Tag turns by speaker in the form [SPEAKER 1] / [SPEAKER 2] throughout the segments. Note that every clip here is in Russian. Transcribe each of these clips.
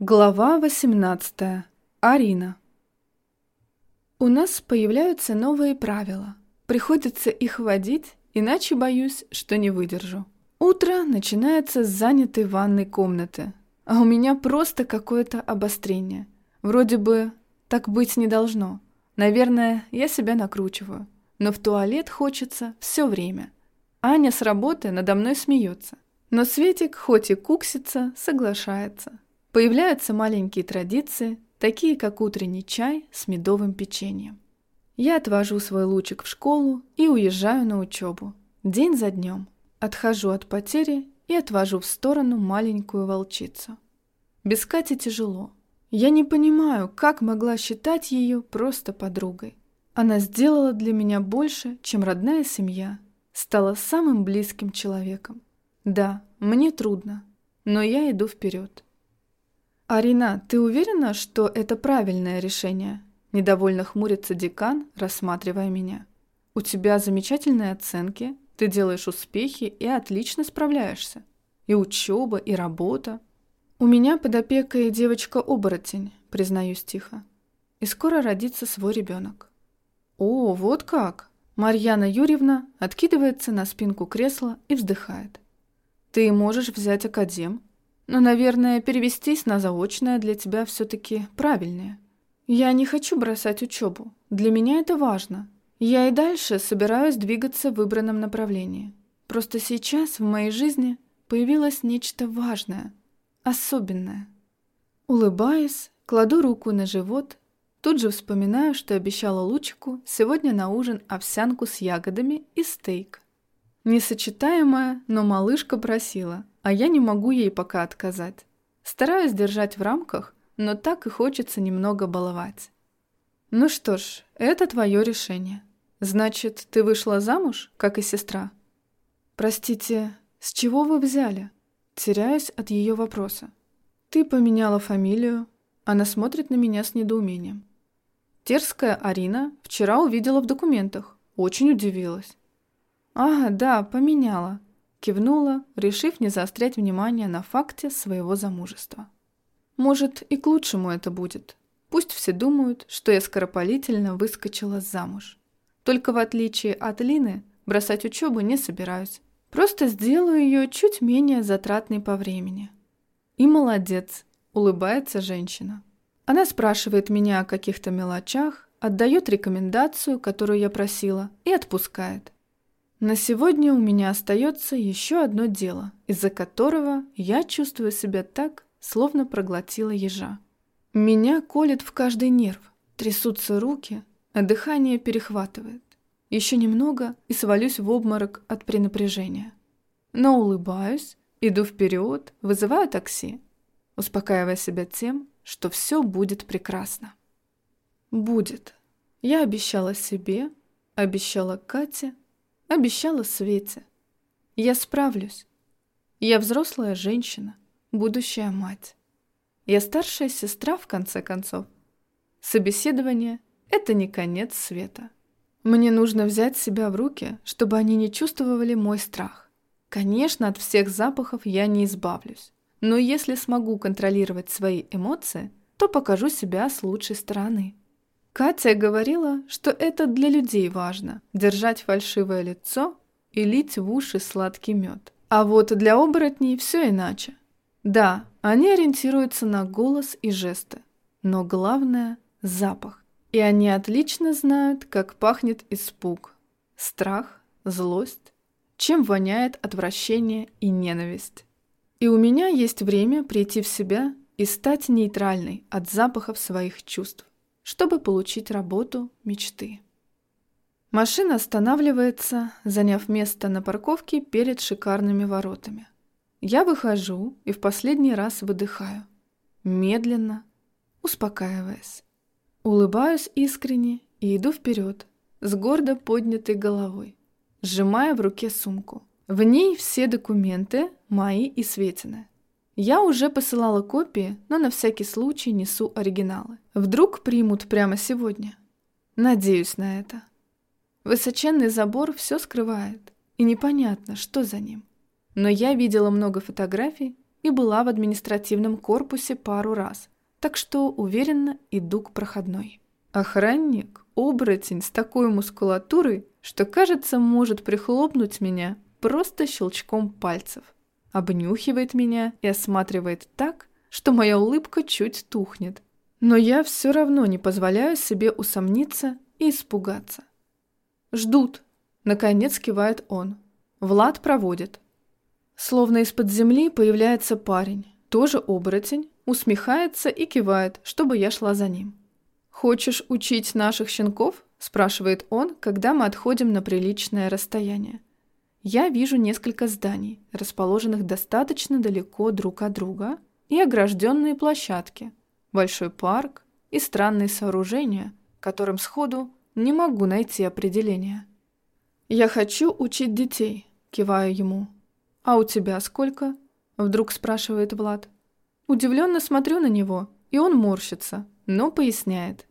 [SPEAKER 1] Глава 18. Арина. У нас появляются новые правила. Приходится их вводить, иначе боюсь, что не выдержу. Утро начинается с занятой ванной комнаты, а у меня просто какое-то обострение. Вроде бы так быть не должно. Наверное, я себя накручиваю, но в туалет хочется все время. Аня с работы надо мной смеется, но Светик, хоть и куксится, соглашается. Появляются маленькие традиции, такие как утренний чай с медовым печеньем. Я отвожу свой лучик в школу и уезжаю на учебу. День за днем. Отхожу от потери и отвожу в сторону маленькую волчицу. Без Кати тяжело. Я не понимаю, как могла считать ее просто подругой. Она сделала для меня больше, чем родная семья. Стала самым близким человеком. Да, мне трудно, но я иду вперед. «Арина, ты уверена, что это правильное решение?» Недовольно хмурится декан, рассматривая меня. «У тебя замечательные оценки, ты делаешь успехи и отлично справляешься. И учеба, и работа. У меня под опекой девочка-оборотень, признаюсь тихо. И скоро родится свой ребенок». «О, вот как!» Марьяна Юрьевна откидывается на спинку кресла и вздыхает. «Ты можешь взять академ, но, наверное, перевестись на заочное для тебя все-таки правильнее. Я не хочу бросать учебу. Для меня это важно. Я и дальше собираюсь двигаться в выбранном направлении. Просто сейчас в моей жизни появилось нечто важное, особенное. Улыбаясь, кладу руку на живот, тут же вспоминаю, что обещала Лучику сегодня на ужин овсянку с ягодами и стейк. Несочетаемая, но малышка просила – а я не могу ей пока отказать. Стараюсь держать в рамках, но так и хочется немного баловать. Ну что ж, это твое решение. Значит, ты вышла замуж, как и сестра? Простите, с чего вы взяли? Теряюсь от ее вопроса. Ты поменяла фамилию. Она смотрит на меня с недоумением. Терская Арина вчера увидела в документах. Очень удивилась. Ага, да, поменяла. Кивнула, решив не заострять внимание на факте своего замужества. Может, и к лучшему это будет. Пусть все думают, что я скоропалительно выскочила замуж. Только в отличие от Лины, бросать учебу не собираюсь. Просто сделаю ее чуть менее затратной по времени. И молодец, улыбается женщина. Она спрашивает меня о каких-то мелочах, отдает рекомендацию, которую я просила, и отпускает. На сегодня у меня остается еще одно дело, из-за которого я чувствую себя так, словно проглотила ежа. Меня колет в каждый нерв, трясутся руки, а дыхание перехватывает. Еще немного и свалюсь в обморок от пренапряжения. Но улыбаюсь, иду вперед, вызываю такси, успокаивая себя тем, что все будет прекрасно. Будет. Я обещала себе, обещала Кате, Обещала Свете. Я справлюсь. Я взрослая женщина, будущая мать. Я старшая сестра, в конце концов. Собеседование — это не конец света. Мне нужно взять себя в руки, чтобы они не чувствовали мой страх. Конечно, от всех запахов я не избавлюсь. Но если смогу контролировать свои эмоции, то покажу себя с лучшей стороны. Катя говорила, что это для людей важно – держать фальшивое лицо и лить в уши сладкий мед. А вот для оборотней все иначе. Да, они ориентируются на голос и жесты, но главное – запах. И они отлично знают, как пахнет испуг, страх, злость, чем воняет отвращение и ненависть. И у меня есть время прийти в себя и стать нейтральной от запахов своих чувств чтобы получить работу мечты. Машина останавливается, заняв место на парковке перед шикарными воротами. Я выхожу и в последний раз выдыхаю. Медленно, успокаиваясь. Улыбаюсь искренне и иду вперед, с гордо поднятой головой, сжимая в руке сумку. В ней все документы мои и Светины. Я уже посылала копии, но на всякий случай несу оригиналы. Вдруг примут прямо сегодня. Надеюсь на это. Высоченный забор все скрывает, и непонятно, что за ним. Но я видела много фотографий и была в административном корпусе пару раз, так что уверенно иду к проходной. Охранник – оборотень с такой мускулатурой, что, кажется, может прихлопнуть меня просто щелчком пальцев. Обнюхивает меня и осматривает так, что моя улыбка чуть тухнет. Но я все равно не позволяю себе усомниться и испугаться. «Ждут», — наконец кивает он. Влад проводит. Словно из-под земли появляется парень, тоже оборотень, усмехается и кивает, чтобы я шла за ним. «Хочешь учить наших щенков?» – спрашивает он, когда мы отходим на приличное расстояние. Я вижу несколько зданий, расположенных достаточно далеко друг от друга, и огражденные площадки, большой парк и странные сооружения, которым сходу не могу найти определения. «Я хочу учить детей», – киваю ему. «А у тебя сколько?» – вдруг спрашивает Влад. Удивленно смотрю на него, и он морщится, но поясняет.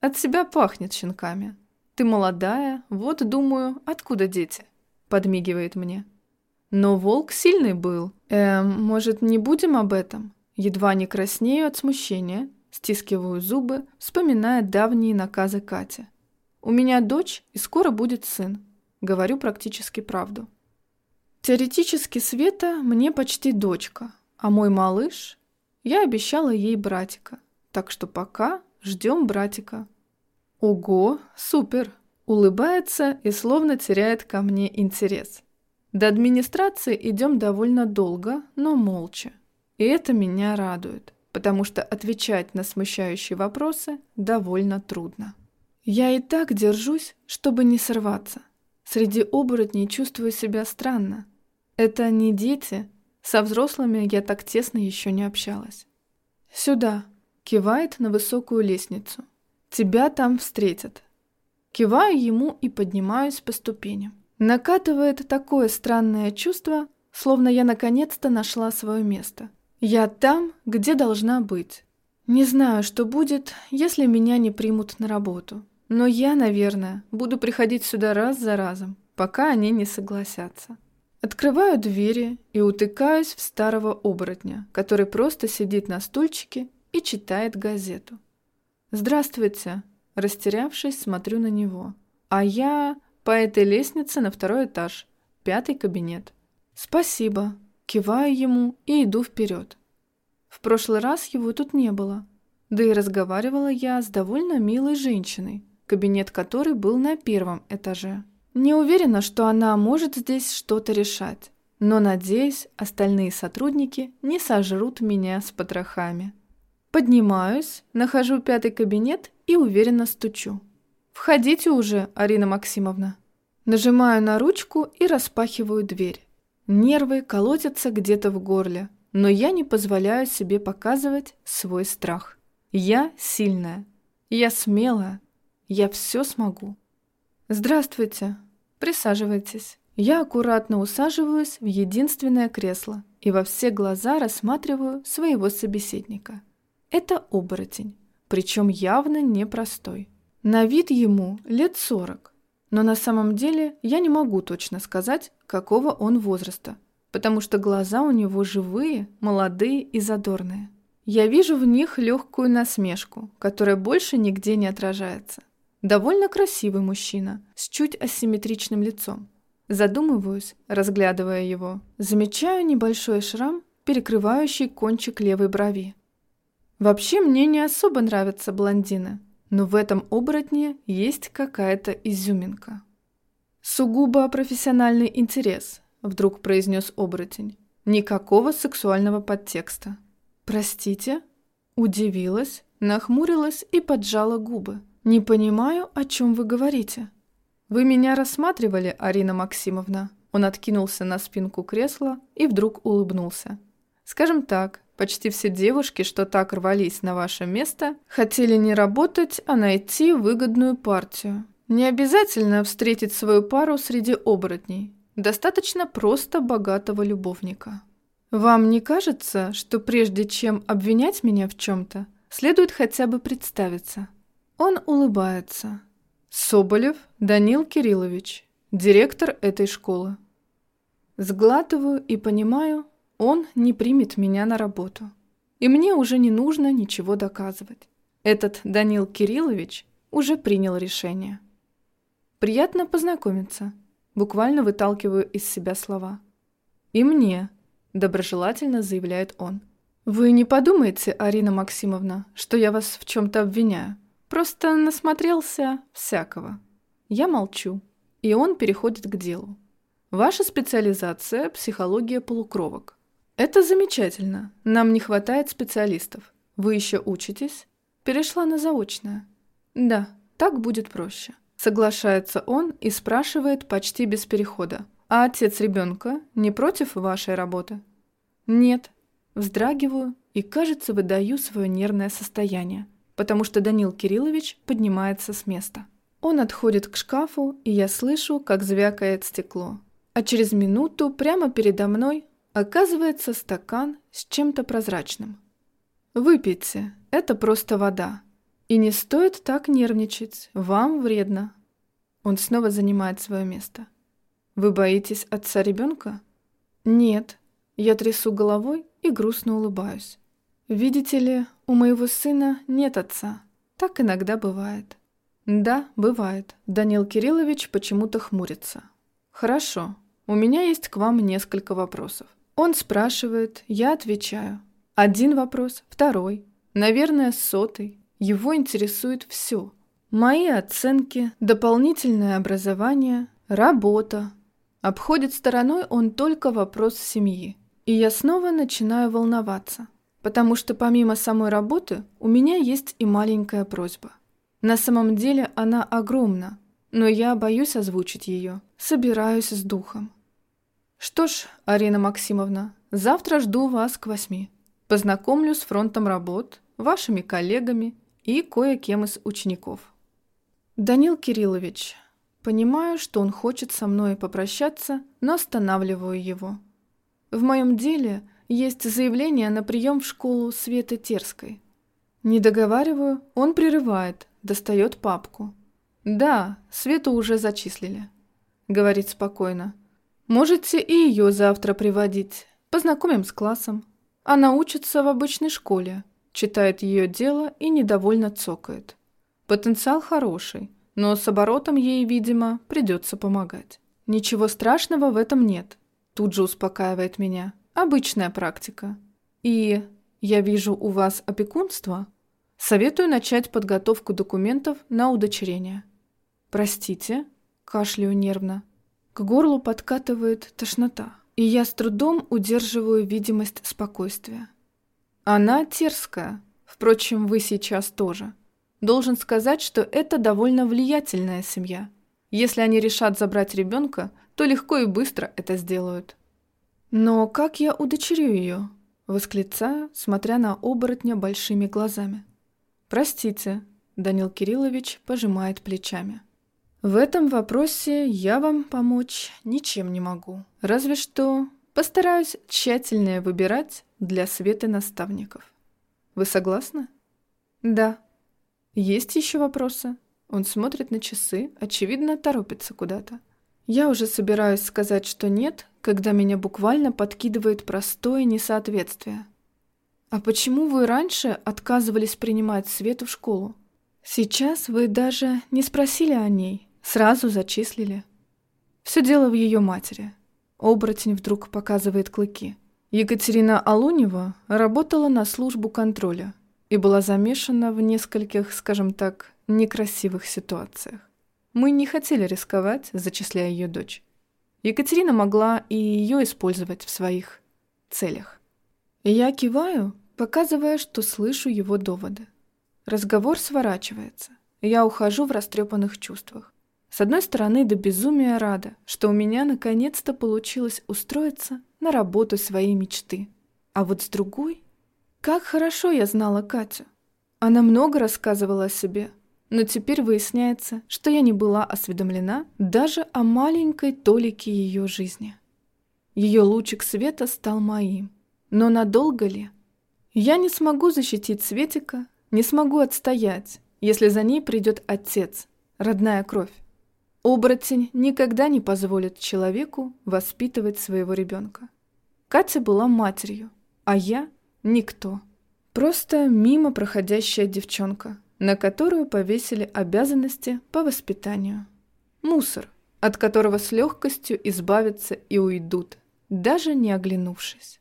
[SPEAKER 1] От себя пахнет щенками. Ты молодая, вот думаю, откуда дети? Подмигивает мне. Но волк сильный был. Эм, может, не будем об этом? Едва не краснею от смущения, стискиваю зубы, вспоминая давние наказы Кати. У меня дочь, и скоро будет сын. Говорю практически правду. Теоретически Света мне почти дочка, а мой малыш... Я обещала ей братика, так что пока Ждем братика. Ого, супер! Улыбается и словно теряет ко мне интерес. До администрации идем довольно долго, но молча. И это меня радует, потому что отвечать на смущающие вопросы довольно трудно. Я и так держусь, чтобы не сорваться. Среди оборотней чувствую себя странно. Это не дети, со взрослыми я так тесно еще не общалась. «Сюда», Кивает на высокую лестницу. Тебя там встретят. Киваю ему и поднимаюсь по ступеням. Накатывает такое странное чувство, словно я наконец-то нашла свое место. Я там, где должна быть. Не знаю, что будет, если меня не примут на работу. Но я, наверное, буду приходить сюда раз за разом, пока они не согласятся. Открываю двери и утыкаюсь в старого оборотня, который просто сидит на стульчике и читает газету. «Здравствуйте!» Растерявшись, смотрю на него. А я по этой лестнице на второй этаж, пятый кабинет. «Спасибо!» Киваю ему и иду вперед. В прошлый раз его тут не было. Да и разговаривала я с довольно милой женщиной, кабинет которой был на первом этаже. Не уверена, что она может здесь что-то решать, но надеюсь, остальные сотрудники не сожрут меня с потрохами. Поднимаюсь, нахожу пятый кабинет и уверенно стучу. «Входите уже, Арина Максимовна». Нажимаю на ручку и распахиваю дверь. Нервы колотятся где-то в горле, но я не позволяю себе показывать свой страх. Я сильная, я смелая, я все смогу. «Здравствуйте, присаживайтесь». Я аккуратно усаживаюсь в единственное кресло и во все глаза рассматриваю своего собеседника. Это оборотень, причем явно непростой. На вид ему лет сорок, но на самом деле я не могу точно сказать, какого он возраста, потому что глаза у него живые, молодые и задорные. Я вижу в них легкую насмешку, которая больше нигде не отражается. Довольно красивый мужчина, с чуть асимметричным лицом. Задумываюсь, разглядывая его. Замечаю небольшой шрам, перекрывающий кончик левой брови. Вообще мне не особо нравятся блондины, но в этом оборотне есть какая-то изюминка. «Сугубо профессиональный интерес», — вдруг произнес оборотень. «Никакого сексуального подтекста». «Простите?» Удивилась, нахмурилась и поджала губы. «Не понимаю, о чем вы говорите». «Вы меня рассматривали, Арина Максимовна?» Он откинулся на спинку кресла и вдруг улыбнулся. «Скажем так, Почти все девушки, что так рвались на ваше место, хотели не работать, а найти выгодную партию. Не обязательно встретить свою пару среди оборотней. Достаточно просто богатого любовника. Вам не кажется, что прежде чем обвинять меня в чем-то, следует хотя бы представиться? Он улыбается. Соболев Данил Кириллович, директор этой школы. Сглатываю и понимаю, он не примет меня на работу. И мне уже не нужно ничего доказывать. Этот Данил Кириллович уже принял решение. Приятно познакомиться. Буквально выталкиваю из себя слова. И мне, доброжелательно заявляет он. Вы не подумайте, Арина Максимовна, что я вас в чем-то обвиняю. Просто насмотрелся всякого. Я молчу, и он переходит к делу. Ваша специализация – психология полукровок. Это замечательно. Нам не хватает специалистов. Вы еще учитесь? Перешла на заочное. Да, так будет проще. Соглашается он и спрашивает почти без перехода. А отец ребенка не против вашей работы? Нет. Вздрагиваю и, кажется, выдаю свое нервное состояние, потому что Данил Кириллович поднимается с места. Он отходит к шкафу, и я слышу, как звякает стекло. А через минуту прямо передо мной Оказывается, стакан с чем-то прозрачным. Выпейте, это просто вода. И не стоит так нервничать, вам вредно. Он снова занимает свое место. Вы боитесь отца ребенка? Нет. Я трясу головой и грустно улыбаюсь. Видите ли, у моего сына нет отца. Так иногда бывает. Да, бывает. Данил Кириллович почему-то хмурится. Хорошо, у меня есть к вам несколько вопросов. Он спрашивает, я отвечаю. Один вопрос, второй, наверное, сотый. Его интересует все. Мои оценки, дополнительное образование, работа. Обходит стороной он только вопрос семьи. И я снова начинаю волноваться, потому что помимо самой работы у меня есть и маленькая просьба. На самом деле она огромна, но я боюсь озвучить ее, собираюсь с духом. Что ж, Арина Максимовна, завтра жду вас к восьми. Познакомлю с фронтом работ, вашими коллегами и кое-кем из учеников. Данил Кириллович, понимаю, что он хочет со мной попрощаться, но останавливаю его. В моем деле есть заявление на прием в школу Светы Терской. Не договариваю, он прерывает, достает папку. «Да, Свету уже зачислили», — говорит спокойно. Можете и ее завтра приводить. Познакомим с классом. Она учится в обычной школе, читает ее дело и недовольно цокает. Потенциал хороший, но с оборотом ей, видимо, придется помогать. Ничего страшного в этом нет. Тут же успокаивает меня. Обычная практика. И я вижу у вас опекунство. Советую начать подготовку документов на удочерение. Простите, кашляю нервно. К горлу подкатывает тошнота, и я с трудом удерживаю видимость спокойствия. Она терская, впрочем, вы сейчас тоже. Должен сказать, что это довольно влиятельная семья. Если они решат забрать ребенка, то легко и быстро это сделают. Но как я удочерю ее? Восклицаю, смотря на оборотня большими глазами. Простите, Данил Кириллович пожимает плечами. В этом вопросе я вам помочь ничем не могу. Разве что постараюсь тщательнее выбирать для Светы наставников. Вы согласны? Да. Есть еще вопросы? Он смотрит на часы, очевидно, торопится куда-то. Я уже собираюсь сказать, что нет, когда меня буквально подкидывает простое несоответствие. А почему вы раньше отказывались принимать Свету в школу? Сейчас вы даже не спросили о ней, Сразу зачислили. Все дело в ее матери. Оборотень вдруг показывает клыки. Екатерина Алунева работала на службу контроля и была замешана в нескольких, скажем так, некрасивых ситуациях. Мы не хотели рисковать, зачисляя ее дочь. Екатерина могла и ее использовать в своих целях. Я киваю, показывая, что слышу его доводы. Разговор сворачивается. Я ухожу в растрепанных чувствах. С одной стороны, до безумия рада, что у меня наконец-то получилось устроиться на работу своей мечты. А вот с другой, как хорошо я знала Катю. Она много рассказывала о себе, но теперь выясняется, что я не была осведомлена даже о маленькой толике ее жизни. Ее лучик света стал моим. Но надолго ли? Я не смогу защитить Светика, не смогу отстоять, если за ней придет отец, родная кровь. Оборотень никогда не позволит человеку воспитывать своего ребенка. Катя была матерью, а я — никто. Просто мимо проходящая девчонка, на которую повесили обязанности по воспитанию. Мусор, от которого с легкостью избавятся и уйдут, даже не оглянувшись.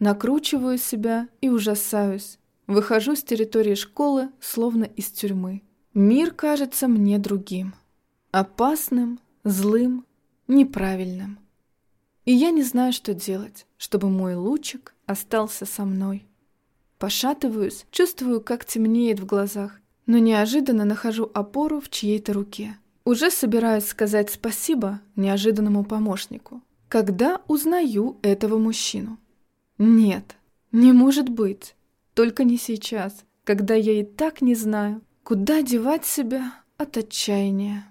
[SPEAKER 1] Накручиваю себя и ужасаюсь. Выхожу с территории школы, словно из тюрьмы. Мир кажется мне другим. Опасным, злым, неправильным. И я не знаю, что делать, чтобы мой лучик остался со мной. Пошатываюсь, чувствую, как темнеет в глазах, но неожиданно нахожу опору в чьей-то руке. Уже собираюсь сказать спасибо неожиданному помощнику, когда узнаю этого мужчину. Нет, не может быть. Только не сейчас, когда я и так не знаю, куда девать себя от отчаяния.